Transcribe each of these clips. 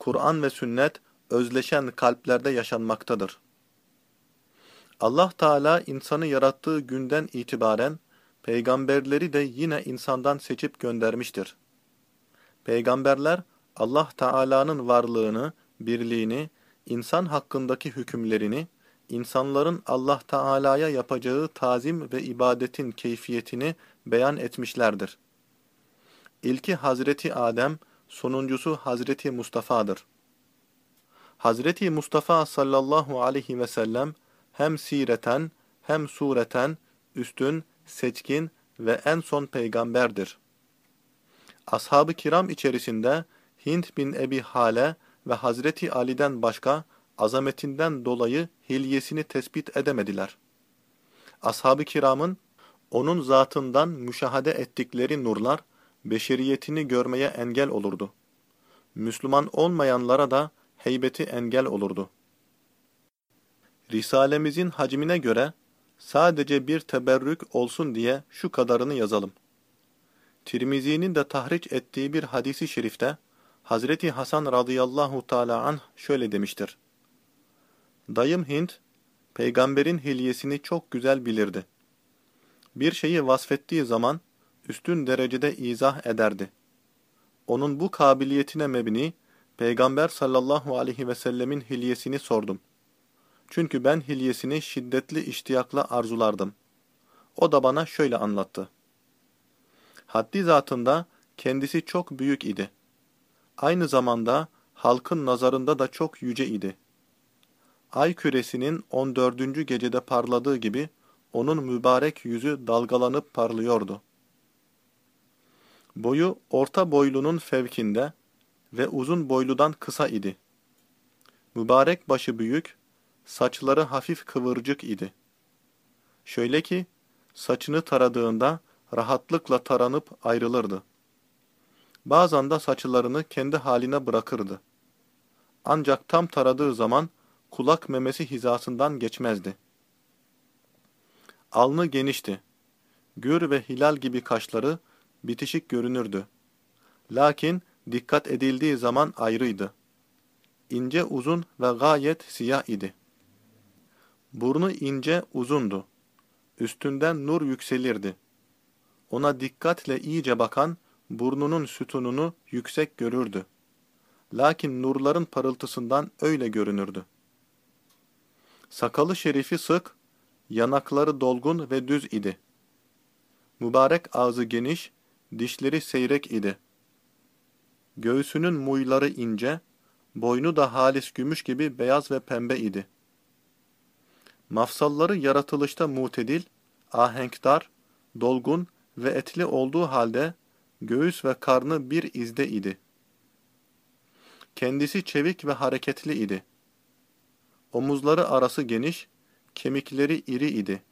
Kur'an ve sünnet özleşen kalplerde yaşanmaktadır. Allah Teala insanı yarattığı günden itibaren peygamberleri de yine insandan seçip göndermiştir. Peygamberler Allah Teala'nın varlığını, birliğini, insan hakkındaki hükümlerini, insanların Allah Teala'ya yapacağı tazim ve ibadetin keyfiyetini beyan etmişlerdir. İlki Hazreti Adem, sonuncusu Hazreti Mustafa'dır. Hazreti Mustafa sallallahu aleyhi ve sellem hem sireten hem sureten üstün, seçkin ve en son peygamberdir. Ashab-ı kiram içerisinde Hint bin Ebi Hale ve Hazreti Ali'den başka azametinden dolayı hilyesini tespit edemediler. Ashab-ı kiramın onun zatından müşahede ettikleri nurlar beşeriyetini görmeye engel olurdu. Müslüman olmayanlara da heybeti engel olurdu. Risalemizin hacmine göre sadece bir teberrük olsun diye şu kadarını yazalım. Tirmizi'nin de tahriç ettiği bir hadisi şerifte Hazreti Hasan radıyallahu teala anh şöyle demiştir. Dayım Hint, peygamberin hilyesini çok güzel bilirdi. Bir şeyi vasfettiği zaman üstün derecede izah ederdi. Onun bu kabiliyetine mebni, Peygamber sallallahu aleyhi ve sellemin hilyesini sordum. Çünkü ben hilyesini şiddetli iştiyakla arzulardım. O da bana şöyle anlattı. Haddi zatında kendisi çok büyük idi. Aynı zamanda halkın nazarında da çok yüce idi. Ay küresinin 14. gecede parladığı gibi onun mübarek yüzü dalgalanıp parlıyordu. Boyu orta boylunun fevkinde ve uzun boyludan kısa idi. Mübarek başı büyük, saçları hafif kıvırcık idi. Şöyle ki, saçını taradığında rahatlıkla taranıp ayrılırdı. Bazen de saçlarını kendi haline bırakırdı. Ancak tam taradığı zaman kulak memesi hizasından geçmezdi. Alnı genişti. Gür ve hilal gibi kaşları bitişik görünürdü. Lakin dikkat edildiği zaman ayrıydı. İnce uzun ve gayet siyah idi. Burnu ince uzundu. Üstünden nur yükselirdi. Ona dikkatle iyice bakan, burnunun sütununu yüksek görürdü. Lakin nurların parıltısından öyle görünürdü. Sakalı şerifi sık, yanakları dolgun ve düz idi. Mübarek ağzı geniş, dişleri seyrek idi. Göğsünün muyları ince, boynu da halis gümüş gibi beyaz ve pembe idi. Mafsalları yaratılışta mutedil, ahenkdar, dolgun ve etli olduğu halde göğüs ve karnı bir izde idi. Kendisi çevik ve hareketli idi. Omuzları arası geniş, kemikleri iri idi.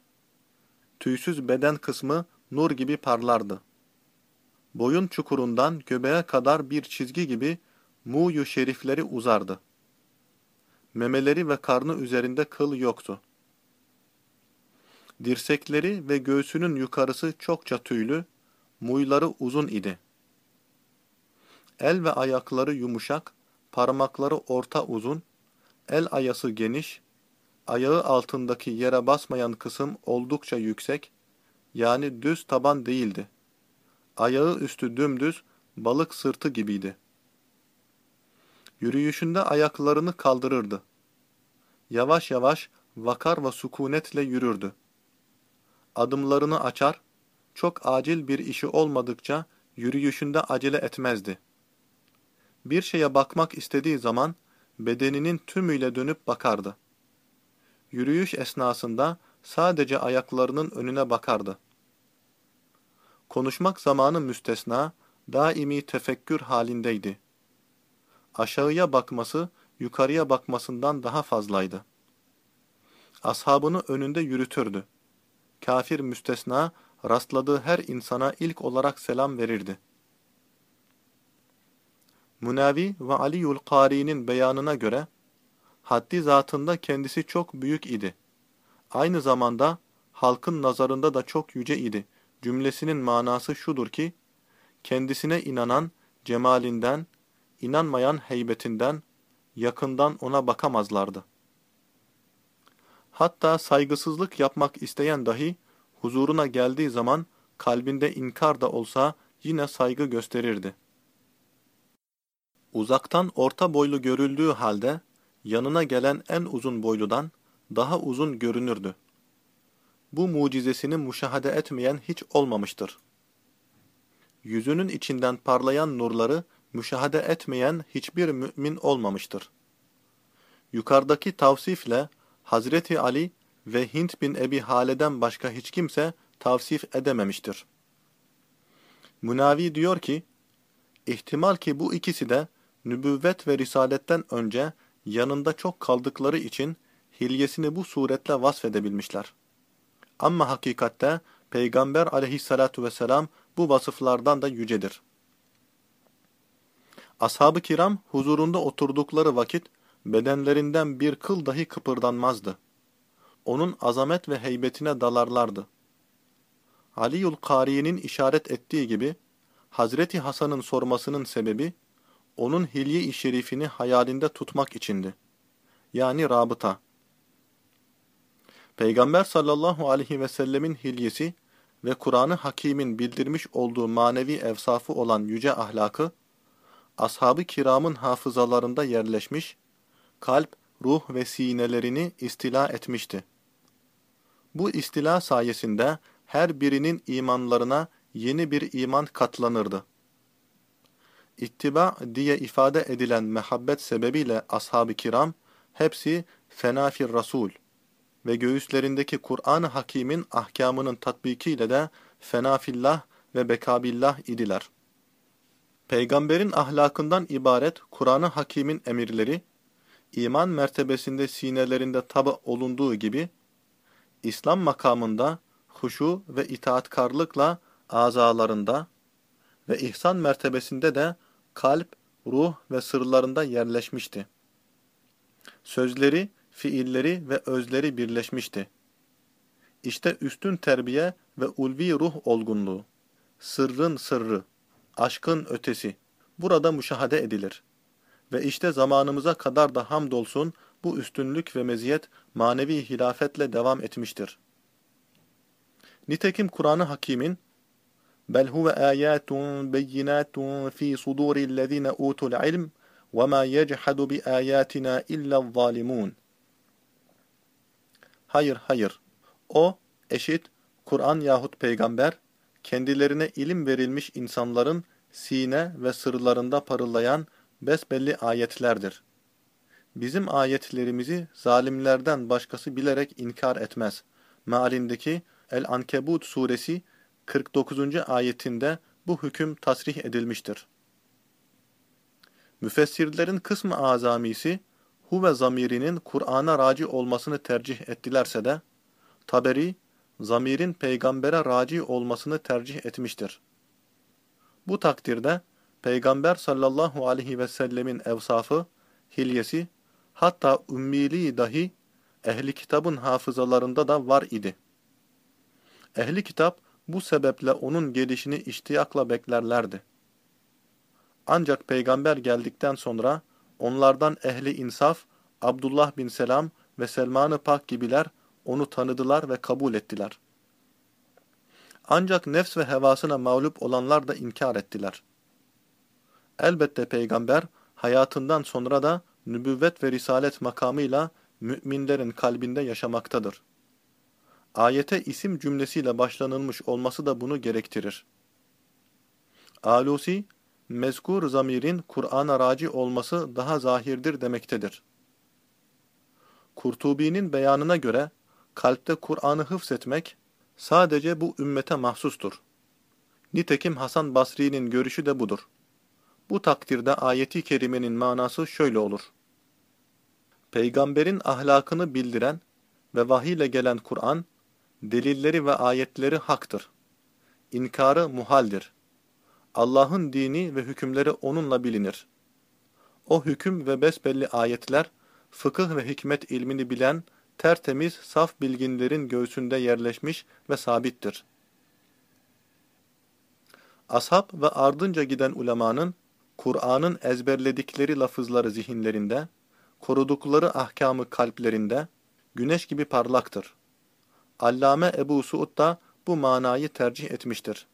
Tüysüz beden kısmı nur gibi parlardı. Boyun çukurundan göbeğe kadar bir çizgi gibi muyu şerifleri uzardı. Memeleri ve karnı üzerinde kıl yoktu. Dirsekleri ve göğsünün yukarısı çokça tüylü, muyları uzun idi. El ve ayakları yumuşak, parmakları orta uzun, el ayası geniş, ayağı altındaki yere basmayan kısım oldukça yüksek, yani düz taban değildi. Ayağı üstü dümdüz, balık sırtı gibiydi. Yürüyüşünde ayaklarını kaldırırdı. Yavaş yavaş, vakar ve sukunetle yürürdü. Adımlarını açar, çok acil bir işi olmadıkça yürüyüşünde acele etmezdi. Bir şeye bakmak istediği zaman bedeninin tümüyle dönüp bakardı. Yürüyüş esnasında sadece ayaklarının önüne bakardı. Konuşmak zamanı müstesna, daimi tefekkür halindeydi. Aşağıya bakması, yukarıya bakmasından daha fazlaydı. Ashabını önünde yürütürdü. Kafir müstesna, rastladığı her insana ilk olarak selam verirdi. Munavi ve Aliyul Kari'nin beyanına göre, haddi zatında kendisi çok büyük idi. Aynı zamanda halkın nazarında da çok yüce idi. Cümlesinin manası şudur ki, kendisine inanan, cemalinden, inanmayan heybetinden, yakından ona bakamazlardı. Hatta saygısızlık yapmak isteyen dahi, huzuruna geldiği zaman kalbinde inkar da olsa yine saygı gösterirdi. Uzaktan orta boylu görüldüğü halde, yanına gelen en uzun boyludan daha uzun görünürdü. Bu mucizesini müşahede etmeyen hiç olmamıştır. Yüzünün içinden parlayan nurları müşahede etmeyen hiçbir mümin olmamıştır. Yukarıdaki tavsifle Hazreti Ali ve Hint bin Ebi Hale'den başka hiç kimse tavsif edememiştir. Münavi diyor ki, ihtimal ki bu ikisi de nübüvvet ve risaletten önce yanında çok kaldıkları için hilyesini bu suretle vasfedebilmişler. Ama hakikatte Peygamber aleyhissalatu vesselam bu vasıflardan da yücedir. Ashab-ı kiram huzurunda oturdukları vakit bedenlerinden bir kıl dahi kıpırdanmazdı. Onun azamet ve heybetine dalarlardı. Aliül Kari'nin işaret ettiği gibi, Hazreti Hasan'ın sormasının sebebi, onun hilye-i şerifini hayalinde tutmak içindi. Yani rabıta. Peygamber sallallahu aleyhi ve sellemin hilyesi ve Kur'an-ı Hakîm'in bildirmiş olduğu manevi evsafı olan yüce ahlakı, ashab-ı kiramın hafızalarında yerleşmiş, kalp, ruh ve sinelerini istila etmişti. Bu istila sayesinde her birinin imanlarına yeni bir iman katlanırdı. İttiba diye ifade edilen mehabbet sebebiyle ashab-ı kiram hepsi fenafir rasul ve göğüslerindeki Kur'an-ı Hakîm'in ahkamının tatbikiyle de fenafillah ve bekabillah idiler. Peygamberin ahlakından ibaret Kur'an-ı Hakîm'in emirleri, iman mertebesinde sinelerinde tabi olunduğu gibi, İslam makamında huşu ve itaatkarlıkla azalarında ve ihsan mertebesinde de kalp, ruh ve sırlarında yerleşmişti. Sözleri, fiilleri ve özleri birleşmişti. İşte üstün terbiye ve ulvi ruh olgunluğu, sırrın sırrı, aşkın ötesi burada müşahede edilir. Ve işte zamanımıza kadar da hamdolsun bu üstünlük ve meziyet manevi hilafetle devam etmiştir. Nitekim Kur'an-ı Hakîm'in bel huve ayatun beyinatun fi sudurillezine utul ilm ve ma yechadu bi ayatina illa zalimun. Hayır, hayır. O, eşit, Kur'an yahut peygamber, kendilerine ilim verilmiş insanların sine ve sırlarında parıldayan besbelli ayetlerdir. Bizim ayetlerimizi zalimlerden başkası bilerek inkar etmez. Mealindeki El-Ankebut suresi 49. ayetinde bu hüküm tasrih edilmiştir. Müfessirlerin kısmı azamisi, huve zamirinin Kur'an'a raci olmasını tercih ettilerse de, Taberi, zamirin peygambere raci olmasını tercih etmiştir. Bu takdirde, Peygamber sallallahu aleyhi ve sellemin evsafı, hilyesi, hatta ümmiliği dahi ehli kitabın hafızalarında da var idi. Ehli kitap bu sebeple onun gelişini iştiyakla beklerlerdi. Ancak peygamber geldikten sonra onlardan ehli insaf, Abdullah bin Selam ve Selman-ı Pak gibiler onu tanıdılar ve kabul ettiler. Ancak nefs ve hevasına mağlup olanlar da inkar ettiler. Elbette peygamber hayatından sonra da nübüvvet ve risalet makamıyla müminlerin kalbinde yaşamaktadır. Ayete isim cümlesiyle başlanılmış olması da bunu gerektirir. Alusi, mezkur zamirin Kur'an'a raci olması daha zahirdir demektedir. Kurtubi'nin beyanına göre, kalpte Kur'an'ı hıfzetmek sadece bu ümmete mahsustur. Nitekim Hasan Basri'nin görüşü de budur. Bu takdirde ayeti kerimenin manası şöyle olur. Peygamberin ahlakını bildiren ve vahiyle gelen Kur'an, delilleri ve ayetleri haktır. İnkarı muhaldir. Allah'ın dini ve hükümleri onunla bilinir. O hüküm ve besbelli ayetler, fıkıh ve hikmet ilmini bilen, tertemiz, saf bilginlerin göğsünde yerleşmiş ve sabittir. Ashab ve ardınca giden ulemanın, Kur'an'ın ezberledikleri lafızları zihinlerinde, korudukları ahkamı kalplerinde, güneş gibi parlaktır. Allame Ebu Suud da bu manayı tercih etmiştir.